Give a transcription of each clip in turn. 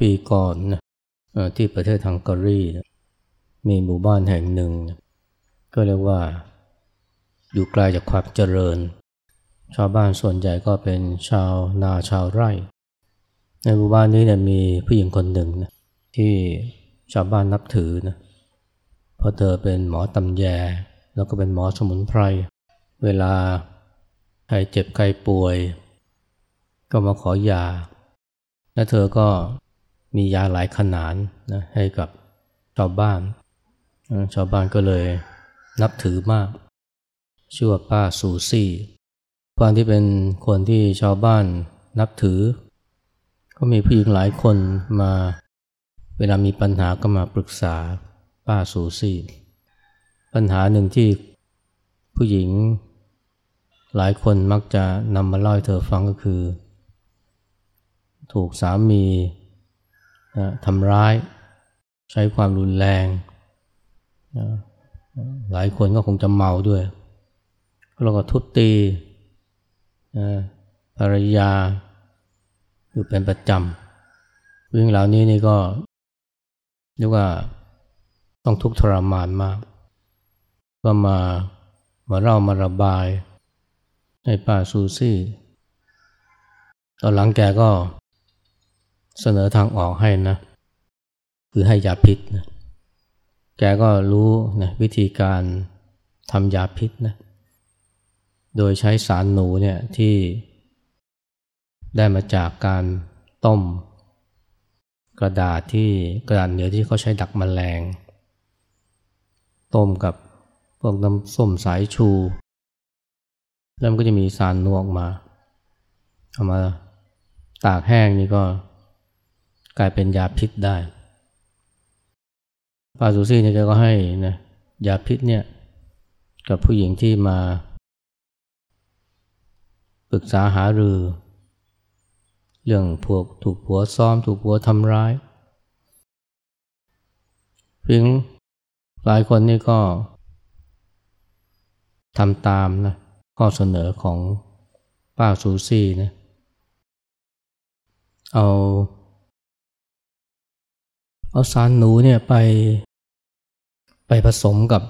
ปีก่อนนะที่ประเทศฮังการีนะมีหมู่บ้านแห่งหนึ่งนะก็เรียกว่า อยู่ไกลจากความเจริญ ชาวบ้านส่วนใหญ่ก็เป็นชาวนาชาวไร่ ในหมู่บ้านนี้เนี่ยมีผู้หญิงคนหนึ่งนะที่ชาวบ้านนับถือนะเพราะเธอเป็นหมอตำแย แล้วก็เป็นหมอสมุนไพร เวลาใครเจ็บใครป่วย ก็มาขอยา และเธอก็ มียาหลายขนาดนะให้กับชาวบ้าน ชาวบ้านก็เลยนับถือมาก ชื่อว่าป้าสูซี่ความที่เป็นคนที่ชาวบ้านนับถือ ก็มีผู้หญิงหลายคนมา เวลามีปัญหาก็มาปรึกษาป้าสูซี่ ปัญหาหนึ่งที่ผู้หญิงหลายคนมักจะนำมาเล่าให้เธอฟังก็คือ ถูกสามี ทำร้าย ใช้ความรุนแรง หลายคนก็คงจะเมาด้วยแล้วก็ทุบตีภรรยาอยู่เป็นประจำวิ่องเหล่านี้นี่ก็เรียกว่าต้องทุกข์ทรมานมาก ก็มามาเล่ามาระบาย ให้ป้าซูซี่ ตอนหลังแกก็ เสนอทางออกให้นะ คือให้ยาพิษนะแกก็รู้นะวิธีการทำยาพิษนะโดยใช้สารหนูเนี่ยที่ได้มาจากการต้ม กระดาษที่กระดาษเหนียวที่เขาใช้ดักมแมลง ต้มกับพวกน้ำส้มสายชู แล้วมันก็จะมีสารนวกมาเอามาตากแห้งนี่ก็ กลายเป็นยาพิษได้ปาซูซี่เนี่ยก็ให้นะยาพิษเนี่ยกับผู้หญิงที่มาปรึกษาหารือ เรื่องพวกถูกผัวซ้อม ถูกผัวทำร้ายพียงหลายคนนี่ก็ทำตามนะข้อเสนอของป้าซูซี่นะเอา เอาสารหนูเนี่ยไป ไปผสมกับ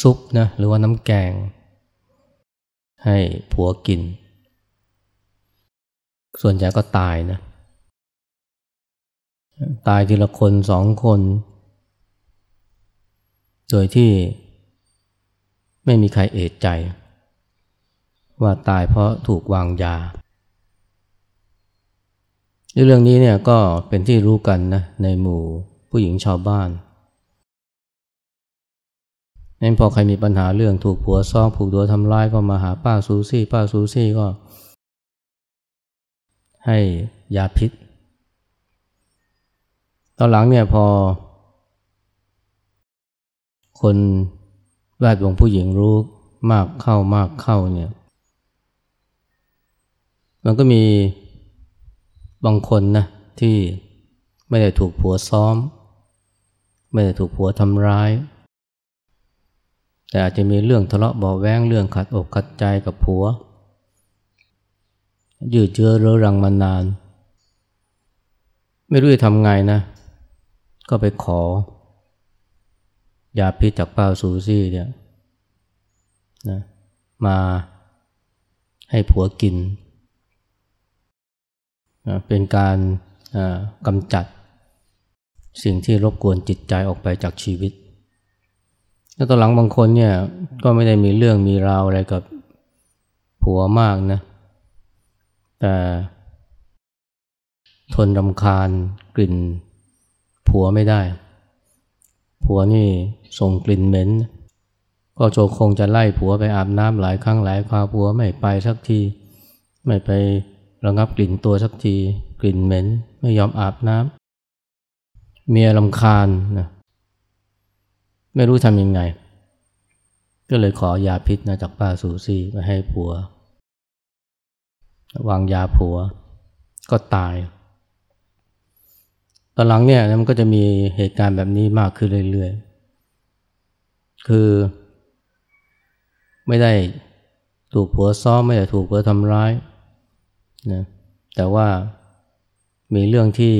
ซุปนะหรือว่าน้ำแกง ให้ผัวกิน ส่วนใหญ่ก็ตายนะ ตายทีละคนสองคน โดยที่ไม่มีใครเอดใจ ว่าตายเพราะถูกวางยา เรื่องนี้เนี่ยก็เป็นที่รู้กันนะในหมู่ผู้หญิงชาวบ้านนั้นพอใครมีปัญหาเรื่องถูกผัวซ้อมผูกตัวทำร้ายก็มาหาป้าซูซี่ ป้าซูซี่ก็ ให้ยาพิษ ตอนหลังเนี่ยพอ คนแวดวงผู้หญิงรู้มากเข้ามากเข้าเนี่ย มันก็มี บางคนนะที่ไม่ได้ถูกผัวซ้อม ไม่ได้ถูกผัวทำร้าย แต่อาจจะมีเรื่องทะเลาะเบาแวงเรื่องขัดอกขัดใจกับผัว ยืดเชื้อเรื้อรังมานาน ไม่รู้จะทำไงนะ ก็ไปขอ ยาพิษจากป้าซูซี่เนี่ยนะมาให้ผัวกิน เป็นการกำจัดสิ่งที่รบกวนจิตใจออกไปจากชีวิต แล้วตอนหลังบางคนเนี่ยก็ไม่ได้มีเรื่องมีราวอะไรกับผัวมากนะ แต่ทนรำคาญกลิ่นผัวไม่ได้ ผัวนี่ส่งกลิ่นเหม็น ก็โจคงจะไล่ผัวไปอาบน้ำหลายครั้งหลายคราผัวไม่ไปสักที ไม่ไป ระงับกลิ่นตัวสักที กลิ่นเหม็น ไม่ยอมอาบน้ำเมียลำคาญนะไม่รู้ทำยังไง ก็เลยขอยาพิษนะจากป้าสูซี่มาให้ผัว วางยาผัว ก็ตาย ตอนหลังเนี่ยมันก็จะมีเหตุการณ์แบบนี้มากขึ้นเรื่อยๆ คือ ไม่ได้ถูกผัวซ้อมไม่ได้ถูกผัวทำร้าย นะแต่ว่ามีเรื่องที่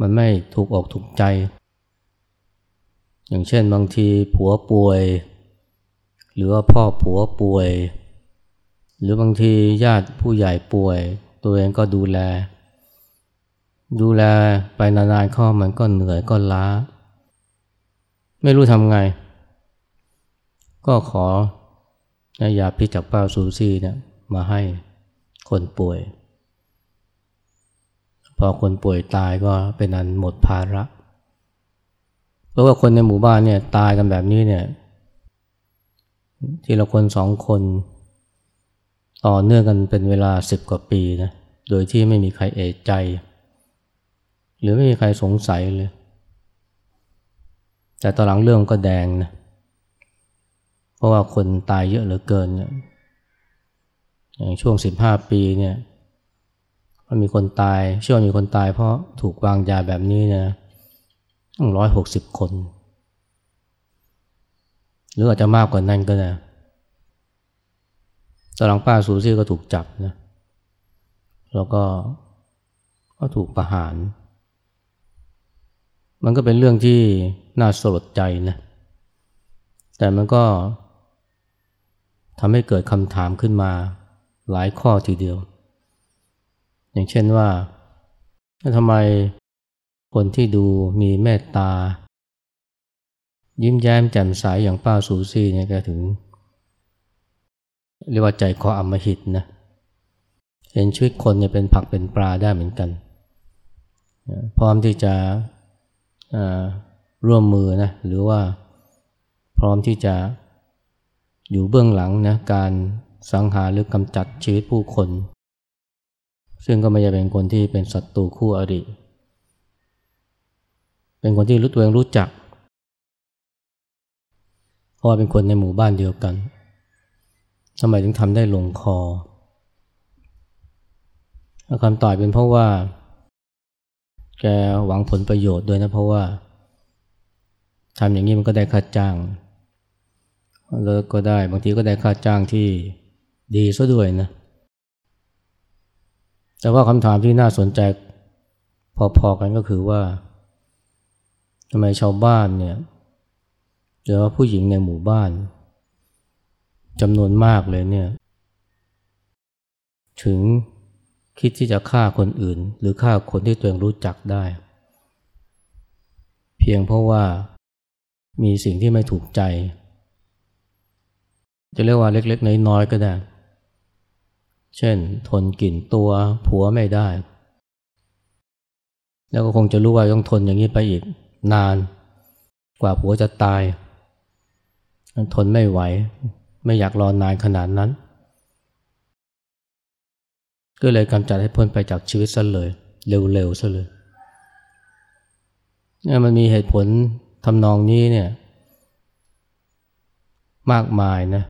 มันไม่ถูกอกถูกใจ อย่างเช่นบางทีผัวป่วย หรือว่าพ่อผัวป่วย หรือบางทีญาติผู้ใหญ่ป่วย ตัวเองก็ดูแล ดูแลไปนานๆข้ามันก็เหนื่อยก็ล้า ไม่รู้ทำไง ก็ขอยาพิษจากป้าซูซี่เนี่ย มาให้คนป่วย พอคนป่วยตายก็เป็นอันหมดภาระ เพราะว่าคนในหมู่บ้านเนี่ยตายกันแบบนี้เนี่ยทีละคนสองคนต่อเนื่องกันเป็นเวลาสิบกว่าปีนะ โดยที่ไม่มีใครเอะใจ หรือไม่มีใครสงสัยเลย แต่ตอนหลังเรื่องก็แดงนะ เพราะว่าคนตายเยอะเหลือเกินเนี่ย อย่างช่วงสิบห้าปีเนี่ยมันมีคนตายชื่อมีคนตายเพราะถูกวางยาแบบนี้นะต้องร้อยหกสิบคน หรืออาจจะมากกว่านั้นก็ได้ตอนหลังป้าสูซี่ก็ถูกจับนะแล้วก็ก็ถูกประหาร มันก็เป็นเรื่องที่น่าสลดใจนะแต่มันก็ทำให้เกิดคำถามขึ้นมา หลายข้อทีเดียว อย่างเช่นว่าทำไมคนที่ดูมีเมตตา ยิ้มแย้มแจ่มใสยอย่างป้าสูซี่เนี่ยถึง เรียกว่าใจคออมหิตนะเห็นชีวิตคนเนี่ยเป็นผักเป็นปลาได้เหมือนกัน พร้อมที่จะร่วมมือนะหรือว่าพร้อมที่จะอยู่เบื้องหลังนะการ สังหารหรือกำจัดชีวิตผู้คน ซึ่งก็ไม่ใช่เป็นคนที่เป็นศัตรูคู่อริ เป็นคนที่รู้ตัวเองรู้จัก เพราะว่าเป็นคนในหมู่บ้านเดียวกันทำไมถึงทำได้ลงคอคำตอบเป็นเพราะว่า แกหวังผลประโยชน์ด้วยนะเพราะว่าทำอย่างนี้มันก็ได้ค่าจ้าง แล้วก็ได้บางทีก็ได้ค่าจ้างที่ ดีซะด้วยนะ แต่ว่าคำถามที่น่าสนใจพอๆกันก็คือว่าทำไมชาวบ้านเนี่ยหรือว่าผู้หญิงในหมู่บ้านจำนวนมากเลยเนี่ย ถึงคิดที่จะฆ่าคนอื่น หรือฆ่าคนที่ตัวเองรู้จักได้ เพียงเพราะว่ามีสิ่งที่ไม่ถูกใจ จะเรียกว่าเล็กๆ น้อยๆก็ได้ เช่น ทนกลิ่นตัวผัวไม่ได้ แล้วก็คงจะรู้ว่าต้องทนอย่างนี้ไปอีกนาน กว่าผัวจะตาย ทนไม่ไหว ไม่อยากรอนานขนาดนั้น ก็เลยกำจัดให้พ้นไปจากชีวิตซะเลย เร็วๆซะเลยเนี่ยมันมีเหตุผลทำนองนี้เนี่ย มากมายนะ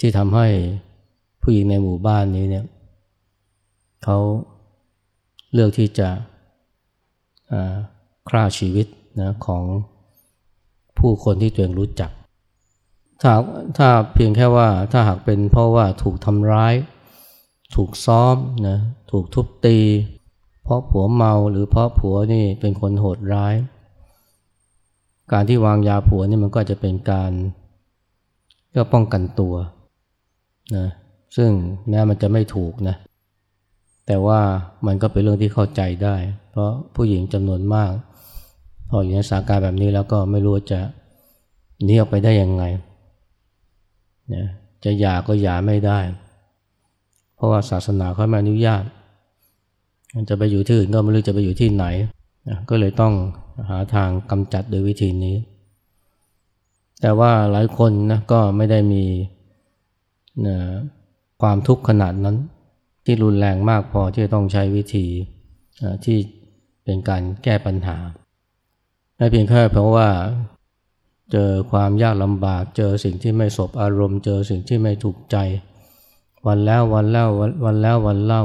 ที่ทำให้ ผู้หญิงในหมู่บ้านนี้เนี่ยเขาเลือกที่จะฆ่าชีวิตนะของผู้คนที่ตัวเองรู้จัก ถ้าถ้าเพียงแค่ว่าถ้าหากเป็นเพราะว่าถูกทำร้าย ถูกซ้อมนะถูกทุบตี เพราะผัวเมาหรือเพราะผัวนี่เป็นคนโหดร้าย การที่วางยาผัวนี่มันก็จะเป็นการเพื่อป้องกันตัวนะ ซึ่งแม้มันจะไม่ถูกนะแต่ว่ามันก็เป็นเรื่องที่เข้าใจได้ เพราะผู้หญิงจำนวนมาก พออยู่ในสถานการณ์แบบนี้แล้วก็ไม่รู้จะหนีออกไปได้ยังไงนะจะหย่าก็หย่าไม่ได้ เพราะว่าศาสนาเขาไม่อนุญาตจะไปอยู่ที่อื่นก็ไม่รู้จะไปอยู่ที่ไหนนะก็เลยต้องหาทางกำจัดโดยวิธีนี้ แต่ว่าหลายคนนะก็ไม่ได้มีนะ ความทุกข์ขนาดนั้น ที่รุนแรงมากพอที่จะต้องใช้วิธีที่เป็นการแก้ปัญหาไม่เพียงแค่เพราะว่าเจอความยากลำบาก เจอสิ่งที่ไม่สบอารมณ์ เจอสิ่งที่ไม่ถูกใจ วันแล้ววันเล่าวันแล้ววันเล่า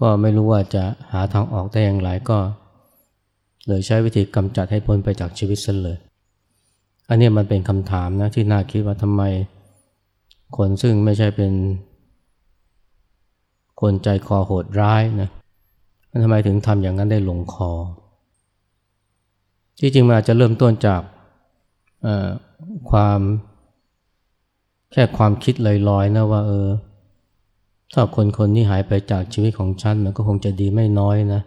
ก็ไม่รู้ว่าจะหาทางออกได้อย่างไรก็ เลยใช้วิธีกำจัดให้พ้นไปจากชีวิตซะเลย อันนี้มันเป็นคำถามนะที่น่าคิดว่าทำไม คนซึ่งไม่ใช่เป็น คนใจคอโหดร้ายนะทำไมถึงทำอย่างนั้นได้ลงคอ ที่จริงมันอาจจะเริ่มต้นจากความแค่ความคิดลอยๆนะว่าเออถ้าคนคนนี้หายไปจากชีวิตของฉันมันก็คงจะดีไม่น้อยนะ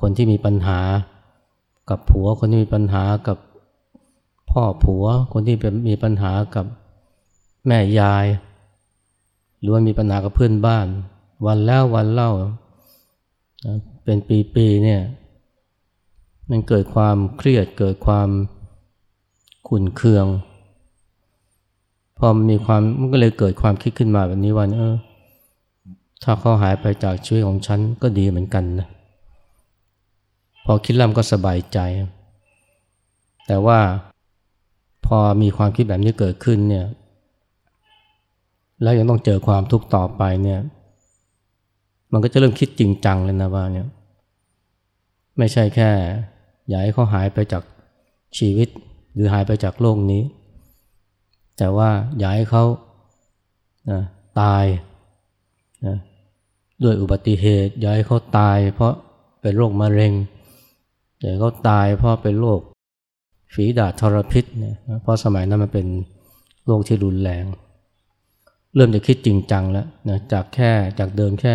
คนที่มีปัญหากับผัว คนที่มีปัญหากับพ่อผัว คนที่มีปัญหากับ แม่ยาย หรือว่ามีปัญหากับเพื่อนบ้าน วันแล้ววันเล่า เป็นปีๆเนี่ยมันเกิดความเครียดเกิดความขุ่นเคือง พอมีความมันก็เลยเกิดความคิดขึ้นมาแบบนี้ว่าเออถ้าเขาหายไปจากชีวิตของฉันก็ดีเหมือนกันนะพอคิดแล้วก็สบายใจ แต่ว่าพอมีความคิดแบบนี้เกิดขึ้นเนี่ย แล้วยังต้องเจอความทุกข์ต่อไปเนี่ย มันก็จะเริ่มคิดจริงจังเลยนะว่าเนี่ยไม่ใช่แค่ อยากให้เขาหายไปจากชีวิตหรือหายไปจากโลกนี้ แต่ว่าอยากให้เขานะตายนะด้วยอุบัติเหตุ อยากให้เขาตาย เพราะเป็นโรคมะเร็งอยากให้เขาตายเพราะเป็นโรคฝีดาษทรพิษเนี่ยเพราะสมัยนั้นมันเป็นโรคที่รุนแรง เริ่มจะคิดจริงจังแล้วนะจากแค่จากเดิมแค่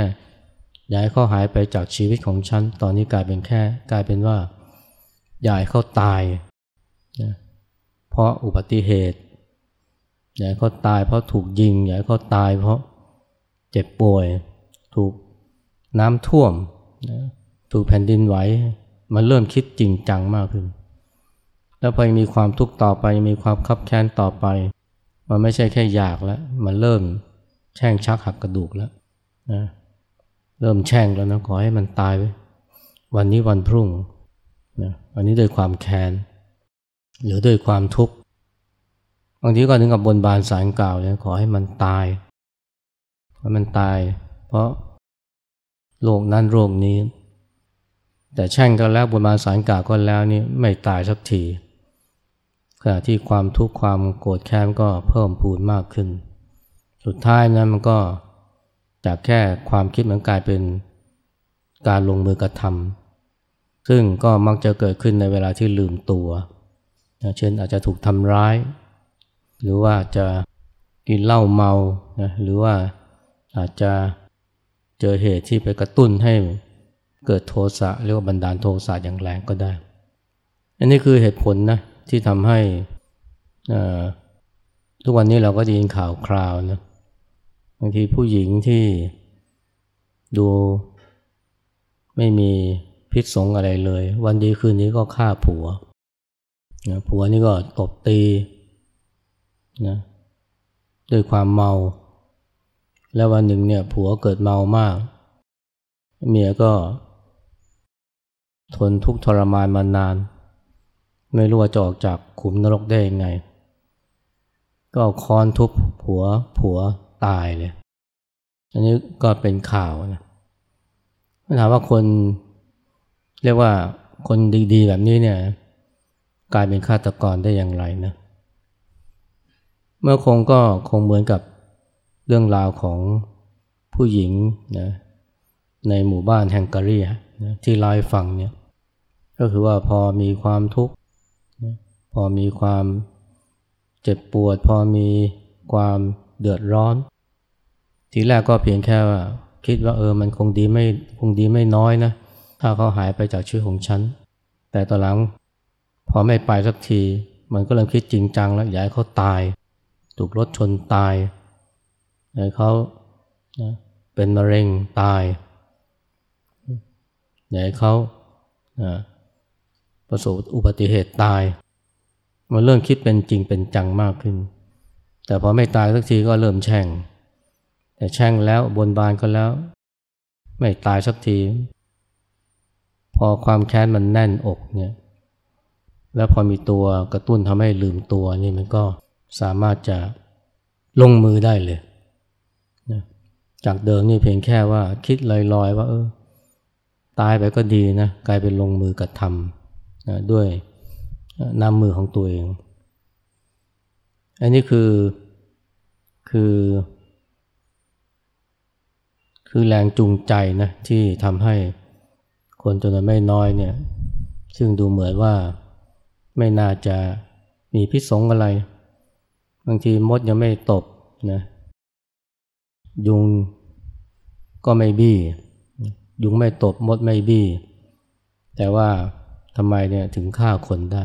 อยากให้เขาหายไปจากชีวิตของฉัน ตอนนี้กลายเป็นแค่ กลายเป็นว่าอยากให้เขาตายนะเพราะอุบัติเหตุย่าให้เขาตายเพราะถูกยิงย่าให้เขาตายเพราะเจ็บป่วย ถูกน้ำท่วมถูกแผ่นดินไหวมันเริ่มคิดจริงจังมากขึ้น แล้วพอยังมีความทุกข์ต่อไปมีความคับแค้นต่อไป มันไม่ใช่แค่อยากแล้ว มันเริ่มแช่งชักหักกระดูกแล้วนะเริ่มแช่งแล้วนะขอให้มันตายไปวันนี้วันพรุ่งนะวันนี้ด้วยความแค้นหรือด้วยความทุกข์บางทีก็ถึงกับบนบานสารกล่าวเนี่ยขอให้มันตายให้มันตาย เพราะโรคนั้นโรคนี้ แต่แช่งก็แล้วบนบานสารกล่าวก็แล้วนี่ไม่ตายสักที ขณะที่ความทุกข์ความโกรธแค้นก็เพิ่มพูนมากขึ้น สุดท้ายนั้นมันก็จากแค่ความคิดมันกลายเป็นการลงมือกระทำซึ่งก็มักจะเกิดขึ้นในเวลาที่ลืมตัวเช่นอาจจะถูกทำร้าย หรือว่าจะกินเหล้าเมานะหรือว่าอาจจะเจอเหตุที่ไปกระตุ้นให้เกิดโทสะเรียกว่าบันดาลโทสะอย่างแรงก็ได้ อันนี้คือเหตุผลนะ ที่ทำให้ทุกวันนี้เราก็ได้ยินข่าวคราวนะบางทีผู้หญิงที่ดูไม่มีพิษสงอะไรเลย วันดีคืนนี้ก็ฆ่าผัวผัวนี่ก็ตบตีนะด้วยความเมา แล้ววันหนึ่งเนี่ยผัวเกิดเมามาก เมียก็ทนทุกข์ทรมานมานาน ไม่รู้ว่าจะออกจากขุมนรกได้ยังไง ก็เอาค้อนทุบผัวผัวตายเลย อันนี้ก็เป็นข่าวนะถามว่าคนเรียกว่าคนดี ๆ แบบนี้เนี่ยกลายเป็นฆาตกรได้อย่างไรนะ เมื่อคงก็คงเหมือนกับเรื่องราวของผู้หญิงนะในหมู่บ้านแฮงการีนะที่เล่าให้ฟังเนี่ยก็คือว่าพอมีความทุกข์ พอมีความเจ็บปวด พอมีความเดือดร้อน ทีแรกก็เพียงแค่ว่าคิดว่าเออมันคงดีไม่คงดีไม่น้อยนะ ถ้าเขาหายไปจากชีวิตของฉัน แต่ต่อหลัง พอไม่ไปสักที มันก็เริ่มคิดจริงจังแล้วอยากให้เขาตาย ถูกรถชนตายเขาเป็นมะเร็งตายอยากให้เขาประสบอุบัติเหตุตาย มันเริ่มคิดเป็นจริงเป็นจังมากขึ้น แต่พอไม่ตายสักทีก็เริ่มแช่ง แต่แช่งแล้วบนบานก็แล้ว ไม่ตายสักที พอความแค้นมันแน่นอกเนี่ยแล้วพอมีตัวกระตุ้นทำให้ลืมตัวนี่มันก็สามารถจะลงมือได้เลยนะจากเดิมนี่เพียงแค่ว่าคิดลอยๆ ว่าเออตายไปก็ดีนะกลายเป็นลงมือกระทำนะด้วย น้ำมือของตัวเอง อันนี้คือคือคือแรงจูงใจนะที่ทำให้คนจำนวนไม่น้อยเนี่ยซึ่งดูเหมือนว่าไม่น่าจะมีพิษสงอะไร บางทีมดยังไม่ตบนะยุงก็ไม่บี้ ยุงไม่ตบมดไม่บี้ แต่ว่าทำไมเนี่ยถึงฆ่าคนได้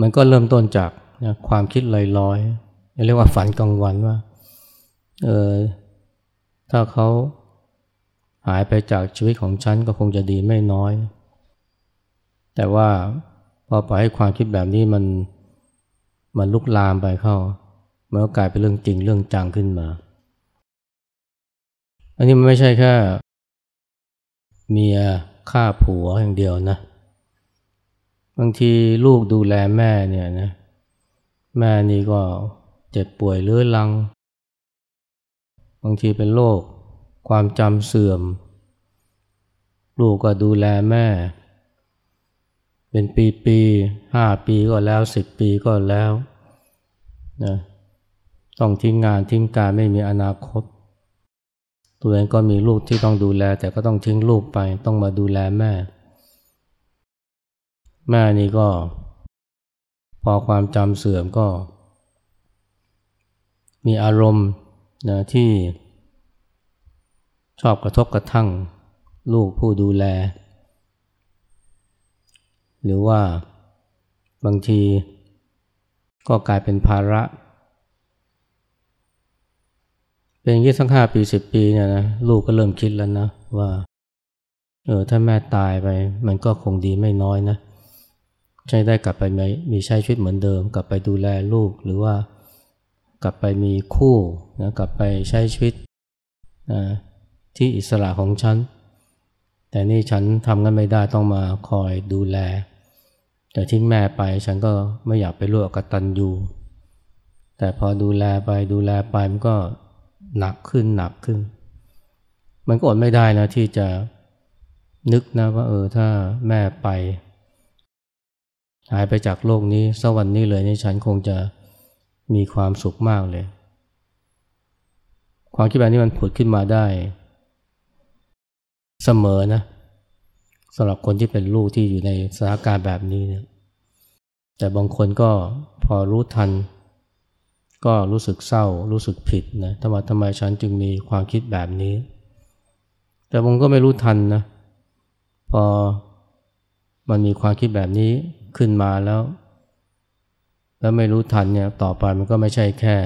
มันก็เริ่มต้นจากนะความคิดลอยๆเรียกว่าฝันกลางวันว่าเออถ้าเขาหายไปจากชีวิตของฉันก็คงจะดีไม่น้อย แต่ว่าพอปล่อยให้ความคิดแบบนี้มันมันลุกลามไปเข้ามันก็กลายเป็นเรื่องจริงเรื่องจังขึ้นมา อันนี้มันไม่ใช่แค่เมียฆ่าผัวอย่างเดียวนะางทีลูกดูแลแม่เนี่ยนะแม่นี่ก็เจ็บป่วยเรื้อรัง บางทีเป็นโรคความจำเสื่อม ลูกก็ดูแลแม่ เป็นปีปีห้าปีก็แล้วสิบปีก็แล้วนะต้องทิ้งงานทิ้งการไม่มีอนาคต ตัวเองก็มีลูกที่ต้องดูแล แต่ก็ต้องทิ้งลูกไปต้องมาดูแลแม่ แม่นี่ก็ พอความจำเสื่อมก็ มีอารมณ์นะที่ชอบกระทบกระทั่งลูกผู้ดูแล หรือว่าบางทีก็กลายเป็นภาระ เป็นยี่สักห้าปีสิบปีเนี่ยนะลูกก็เริ่มคิดแล้วนะว่า เออถ้าแม่ตายไป มันก็คงดีไม่น้อยนะ ใช้ได้กลับไปมีมีใช้ชีวิตเหมือนเดิม กลับไปดูแลลูกหรือว่ากลับไปมีคู่นะกลับไปใช้ชีวิตนะที่อิสระของฉัน แต่นี่ฉันทำกันไม่ได้ต้องมาคอยดูแล แต่ทิ้งแม่ไปฉันก็ไม่อยากไปร่วมกับตันยูแต่พอดูแลไปดูแลไปมันก็หนักขึ้นหนักขึ้น มันก็อดไม่ได้นะที่จะนึกนะว่าเออถ้าแม่ไป หายไปจากโลกนี้สักวันนี้เลยนี่ฉันคงจะมีความสุขมากเลย ความคิดแบบนี้มันผุดขึ้นมาได้ เสมอนะสำหรับคนที่เป็นลูกที่อยู่ในสถานการณ์แบบนี้เนี่ยแต่บางคนก็พอรู้ทัน ก็รู้สึกเศร้ารู้สึกผิดนะทำไมทำไมฉันจึงมีความคิดแบบนี้ แต่บางก็ไม่รู้ทันนะพอมันมีความคิดแบบนี้ ขึ้นมาแล้ว แล้วไม่รู้ทันเนี่ยต่อไปมันก็ไม่ใช่แค่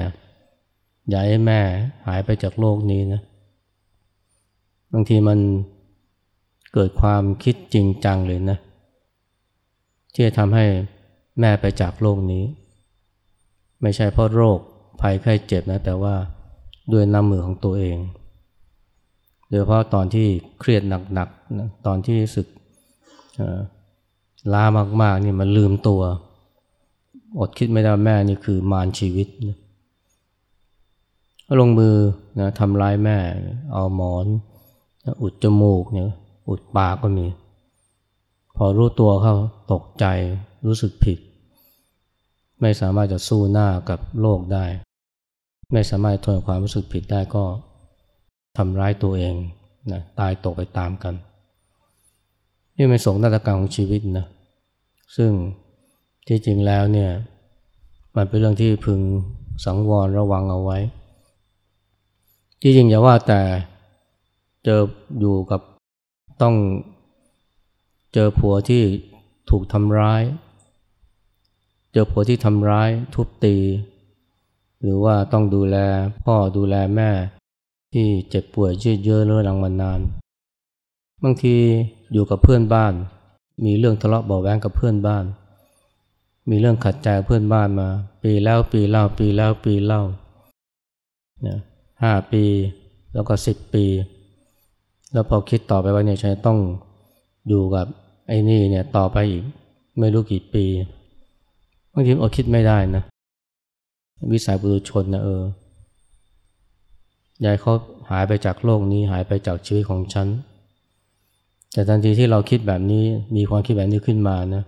อยากให้แม่หายไปจากโลกนี้นะบางทีมันเกิดความคิดจริงจังเลยนะ ที่จะทำให้แม่ไปจากโลกนี้ ไม่ใช่เพราะโรคภัยไข้เจ็บนะ แต่ว่าด้วยน้ำมือของตัวเองโดยเพราะตอนที่เครียดหนักๆนะตอนที่รู้สึก ล้ามากๆนี่มันลืมตัว อดคิดไม่ได้แม่นี่คือมารชีวิตนะลงมือนะทำร้ายแม่ เอาหมอน อุดจมูกเนี่ยอุดปากก็มี พอรู้ตัวเข้าตกใจรู้สึกผิด ไม่สามารถจะสู้หน้ากับโลกได้ ไม่สามารถทนความรู้สึกผิดได้ก็ทำร้ายตัวเองนะตายตกไปตามกัน นี่เป็นสงนาฏกรรมของชีวิตนะ ซึ่งที่จริงแล้วเนี่ยมันเป็นเรื่องที่พึงสังวรระวังเอาไว้ ที่จริงอย่าว่าแต่เจออยู่กับต้องเจอผัวที่ถูกทำร้าย เจอผัวที่ทำร้ายทุบตี หรือว่าต้องดูแลพ่อดูแลแม่ ที่เจ็บป่วยยืดเยื้อเรื้อรังมานาน บางทีอยู่กับเพื่อนบ้าน มีเรื่องทะเลาะเบาแวงกับเพื่อนบ้าน มีเรื่องขัดใจเพื่อนบ้านมา ปีแล้วปีเล่าปีแล้วปีเล่าห้าปีแล้วก็สิบปี แล้วพอคิดต่อไปว่าเนี่ยฉันต้องอยู่กับไอ้นี่เนี่ยต่อไปอีกไม่รู้กี่ปีบางทีอดคิดไม่ได้นะ วิสัยบุรุชนนะเออยายเขาหายไปจากโลกนี้หายไปจากชีวิตของฉัน แต่ทันทีที่เราคิดแบบนี้มีความคิดแบบนี้ขึ้นมานะ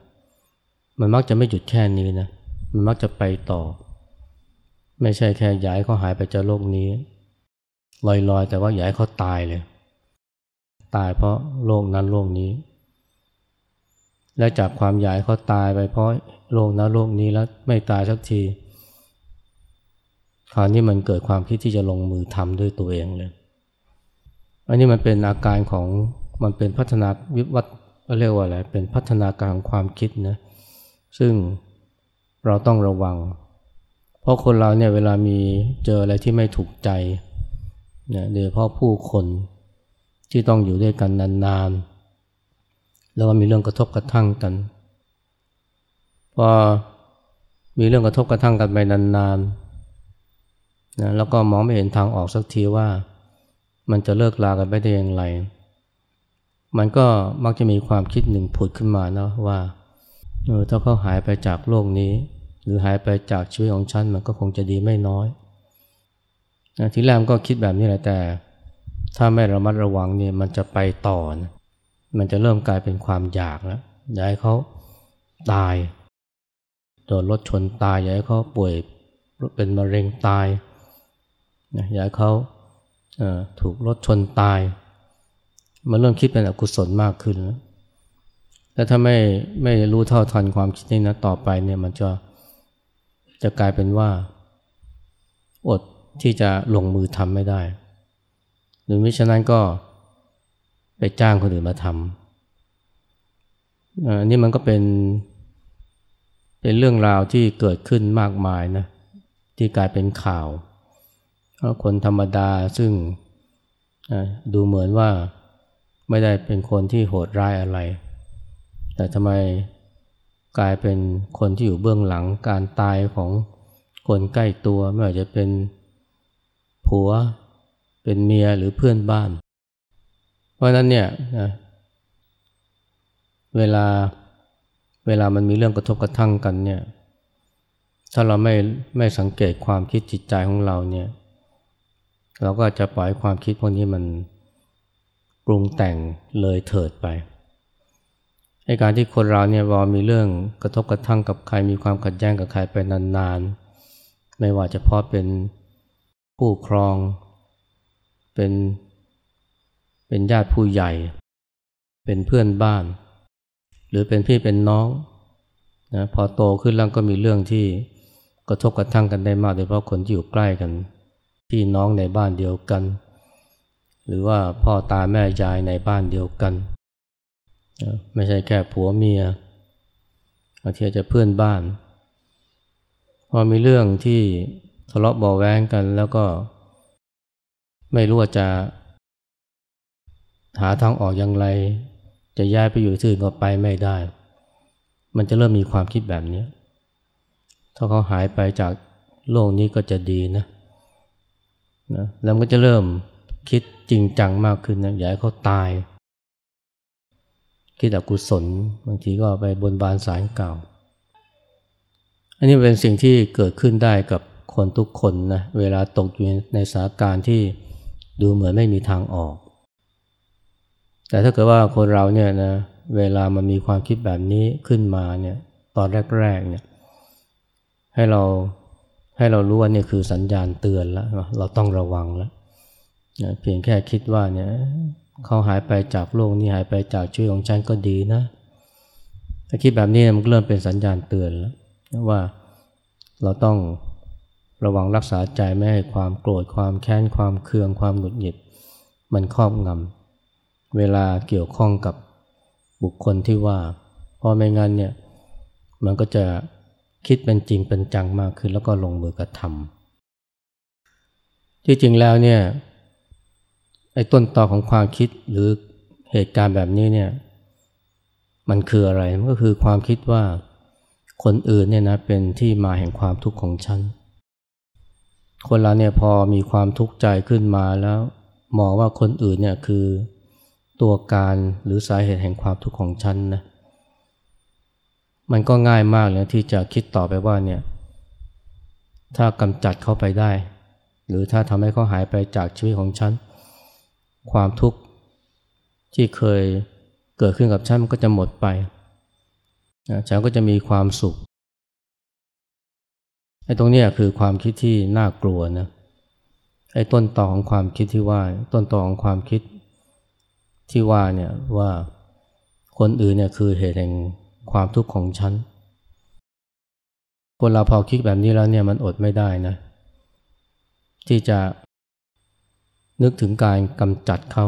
มันมักจะไม่หยุดแค่นี้นะ มันมักจะไปต่อ ไม่ใช่แค่ย้ายเขาหายไปจากโลกนี้ลอยๆ แต่ว่าย่าให้เขาตายเลย ตายเพราะโรคนั้นโรคนี้ และจากความอยากให้เขาตายไปเพราะโรคนั้นโรคนี้แล้วไม่ตายสักทีคราวนี้มันเกิดความคิดที่จะลงมือทำด้วยตัวเองเลย อันนี้มันเป็นอาการของ มันเป็นพัฒนาวิวัฒน์เรียกว่าอะไรเป็นพัฒนาการของความคิดนะซึ่งเราต้องระวัง เพราะคนเราเนี่ยเวลามีเจออะไรที่ไม่ถูกใจเนี่ยโดยเฉพาะผู้คนที่ต้องอยู่ด้วยกันนานๆ แล้วก็มีเรื่องกระทบกระทั่งกันพอมีเรื่องกระทบกระทั่งกันไปนานๆนะแล้วก็มองไม่เห็นทางออกสักทีว่า มันจะเลิกลากันไปได้อย่างไร มันก็มักจะมีความคิดหนึ่งผุดขึ้นมานะว่าเออถ้าเขาหายไปจากโลกนี้ หรือหายไปจากชีวิตของฉันมันก็คงจะดีไม่น้อยนะทีแรกก็คิดแบบนี้แหละแต่ ถ้าไม่ระมัดระวังเนี่ยมันจะไปต่อนะมันจะเริ่มกลายเป็นความอยากแล้วอยากให้เขาตายโดนรถชนตายอยากให้เขาป่วยเป็นมะเร็งตายอยากให้เขาถูกรถชนตาย มันเริ่มคิดเป็นอกุศลมากขึ้นแล้วแต่ถ้าไม่ไม่รู้เท่าทันความคิดนี้นะต่อไปเนี่ยมันจะจะกลายเป็นว่า อดที่จะลงมือทำไม่ได้ หรือมิฉะนั้นก็ไปจ้างคนอื่นมาทำอันนี้มันก็เป็น เป็นเรื่องราวที่เกิดขึ้นมากมายนะที่กลายเป็นข่าวคนธรรมดาซึ่งดูเหมือนว่า ไม่ได้เป็นคนที่โหดร้ายอะไร แต่ทำไมกลายเป็นคนที่อยู่เบื้องหลังการตายของคนใกล้ตัวไม่ว่าจะเป็นผัว เป็นเมียหรือเพื่อนบ้าน เพราะนั้นเนี่ยนะเวลาเวลามันมีเรื่องกระทบกระทั่งกันเนี่ยถ้าเราไม่ไม่สังเกตความคิดจิตใจของเราเนี่ย เราก็จะปล่อยความคิดพวกนี้มัน ปรุงแต่งเลยเถิดไปในการที่คนเราเนี่ยพอมีเรื่องกระทบกระทั่งกับใครมีความขัดแย้งกับใครไปนานๆ ไม่ว่าจะเพาะเป็นผู้ครอง เป็นเป็นญาติผู้ใหญ่ เป็นเพื่อนบ้าน หรือเป็นพี่เป็นน้องนะพอโตขึ้นแล้วก็มีเรื่องที่กระทบกระทั่งกันได้มากโดยเฉพาะคนที่อยู่ใกล้กัน พี่น้องในบ้านเดียวกัน หรือว่าพ่อตาแม่ยายในบ้านเดียวกัน ไม่ใช่แค่ผัวเมียอาทีจะเพื่อนบ้าน พอมีเรื่องที่ทะเลาะเบาแวงกันแล้วก็ ไม่รู้ว่าจะ หาทางออกอย่างไร จะย้ายไปอยู่ที่อื่นก็ไปไม่ได้ มันจะเริ่มมีความคิดแบบนี้ ถ้าเขาหายไปจากโลกนี้ก็จะดีนะนะแล้วก็จะเริ่มคิด จริงจังมากขึ้นนะอยาให้เขาตาย คิดอกุศลบางทีก็ไปบนบานสารเก่า อันนี้เป็นสิ่งที่เกิดขึ้นได้กับคนทุกคนนะเวลาตกอยู่ในสถานการณ์ที่ดูเหมือนไม่มีทางออก แต่ถ้าเกิดว่าคนเราเนี่ยนะเวลามันมีความคิดแบบนี้ขึ้นมาเนี่ยตอนแรกๆเนี่ยให้เราให้เรารู้ว่านี่คือสัญญาณเตือนแล้ว เราต้องระวังแล้ว เพียงแค่คิดว่าเนี่ยเขาหายไปจากโลกนี้หายไปจากชีวิตของฉันก็ดีนะถ้าคิดแบบนี้มันเริ่มเป็นสัญญาณเตือนแล้วว่าเราต้องระวังรักษาใจไม่ให้ความโกรธความแค้นความเคืองความหงุดหงิด มันครอบงำเวลาเกี่ยวข้องกับบุคคลที่ว่าพอไม่งั้นเนี่ยมันก็จะคิดเป็นจริงเป็นจังมากขึ้นแล้วก็ลงมือกระทำที่จริงแล้วเนี่ย ไอ้ต้นตอของความคิดหรือเหตุการณ์แบบนี้เนี่ย มันคืออะไร มันก็คือความคิดว่าคนอื่นเนี่ยนะเป็นที่มาแห่งความทุกข์ของฉัน คนเราเนี่ยพอมีความทุกข์ใจขึ้นมาแล้วมองว่าคนอื่นเนี่ยคือตัวการหรือสาเหตุแห่งความทุกข์ของฉันนะมันก็ง่ายมากเลยที่จะคิดต่อไปว่าเนี่ย ถ้ากำจัดเขาไปได้ หรือถ้าทำให้เขาหายไปจากชีวิตของฉัน ความทุกข์ที่เคยเกิดขึ้นกับฉันมันก็จะหมดไปฉันก็จะมีความสุขไอ้ตรงนี้คือความคิดที่น่ากลัวนะไอ้ต้นตอของความคิดที่ว่าต้นตอของความคิดที่ว่าเนี่ยว่าคนอื่นเนี่ยคือเหตุแห่งความทุกข์ของฉันคนเราพอคิดแบบนี้แล้วเนี่ยมันอดไม่ได้นะที่จะ นึกถึงการกำจัดเขา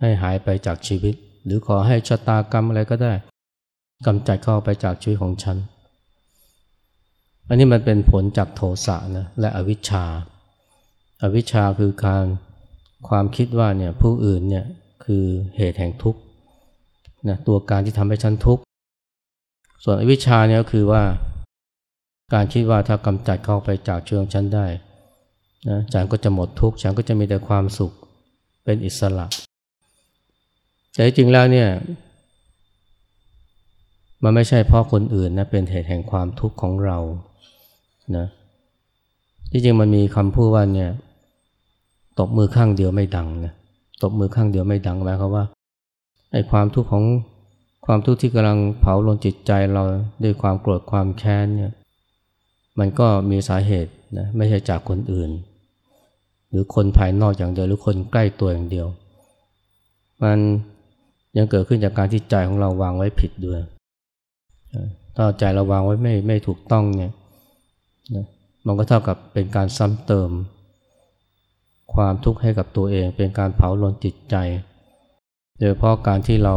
ให้หายไปจากชีวิต หรือขอให้ชะตากรรมอะไรก็ได้กำจัดเขาไปจากชีวิตของฉัน อันนี้มันเป็นผลจากโทสะนะและอวิชชา อวิชชาคือการความคิดว่าเนี่ยผู้อื่นเนี่ยคือเหตุแห่งทุกข์นะตัวการที่ทำให้ฉันทุกข์ส่วนอวิชชาเนี่ยก็คือว่า การคิดว่าถ้ากำจัดเขาไปจากชีวิตของฉันได้ นะฉันก็จะหมดทุกข์ฉันก็จะมีแต่ความสุขเป็นอิสระแต่จริงแล้วเนี่ยมันไม่ใช่เพราะคนอื่นนะเป็นเหตุแห่งความทุกข์ของเรานะที่จริงมันมีคำพูดว่าเนี่ยตบมือข้างเดียวไม่ดังนะตบมือข้างเดียวไม่ดังหมายความว่าไอ้ความทุกข์ของความทุกข์ที่กำลังเผาลนจิตใจเราด้วยความโกรธความแค้นเนี่ยมันก็มีสาเหตุนะไม่ใช่จากคนอื่น หรือคนภายนอกอย่างเดียวหรือคนใกล้ตัวอย่างเดียว มันยังเกิดขึ้นจากการที่ใจของเราวางไว้ผิดด้วย ถ้าใจเราวางไว้ไม่ไม่ถูกต้องเนี่ยมันก็เท่ากับเป็นการซ้ำเติม ความทุกข์ให้กับตัวเอง เป็นการเผาลนจิตใจ โดยเฉพาะการที่เรา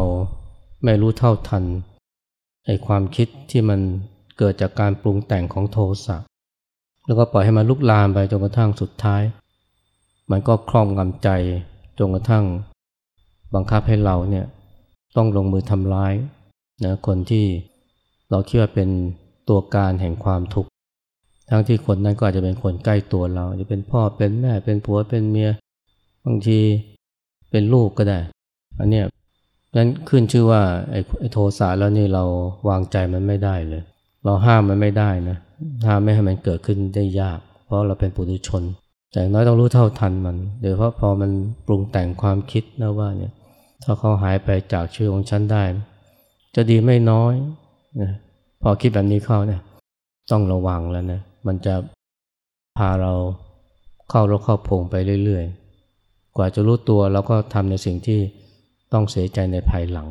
ไม่รู้เท่าทันไอ้ความคิดที่มันเกิดจากการปรุงแต่งของโทสะแล้วก็ปล่อยให้มันลุกลามไปจนกระทั่งสุดท้าย มันก็คล่อมงำใจจนกระทั่งบังคับให้เราเนี่ยต้องลงมือทำร้ายนะคนที่เราคิดว่าเป็นตัวการแห่งความทุกข์ทั้งที่คนนั้นก็อาจจะเป็นคนใกล้ตัวเราจะเป็นพ่อเป็นแม่เป็นผัวเป็นเมียบางทีเป็นลูกก็ได้อันเนี้ยนั้นขึ้นชื่อว่าไอ้โทสะแล้วนี่เราวางใจมันไม่ได้เลย เราห้ามมันไม่ได้นะห้ามไม่ให้มันเกิดขึ้นได้ยาก เพราะเราเป็นปุถุชน แต่น้อยต้องรู้เท่าทันมันโดยเพราะพอมันปรุงแต่งความคิดนะว่าเนี่ยถ้าเขาหายไปจากชื่อของฉันได้ จะดีไม่น้อยนะพอคิดแบบนี้เข้าเนี่ยต้องระวังแล้วนะมันจะพาเราเข้ารกเข้าพงไปเรื่อยๆ กว่าจะรู้ตัวเราก็ทำในสิ่งที่ต้องเสียใจในภายหลัง